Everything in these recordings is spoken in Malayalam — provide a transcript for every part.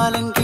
calling.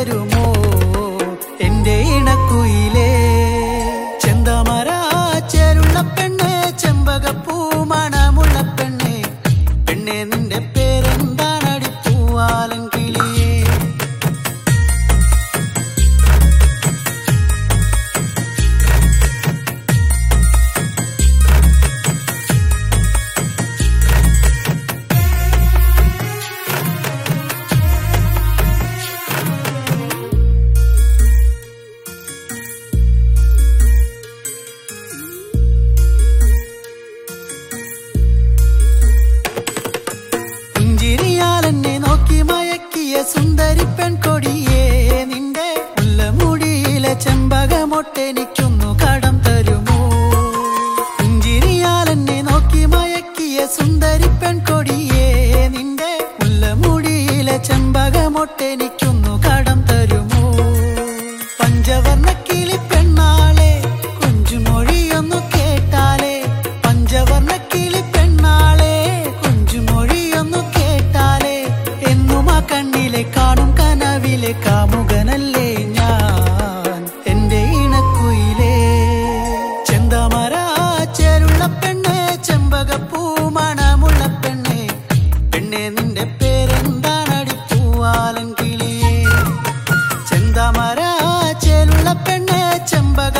വളരുമോ എന്റെ ഇണക്കുയിലേ? ചെന്തമര ചേരുള്ള പെണ്ണെ ചെമ്പകപ്പൂ മണമുള്ള പെണ്ണെ. പെണ്ണെ നിന്റെ സുന്ദരി പെൺകൊടിയേ നിന്റെ മുല്ല മുടിയിലെ ചെമ്പകമൊട്ടെനിക്ക് പെണ്ണെ നിന്റെ പേരെന്താണടി പൂവാലൻ കിളിയേ ചെന്താമരാ ചേലുള്ള പെണ്ണെ ചെമ്പക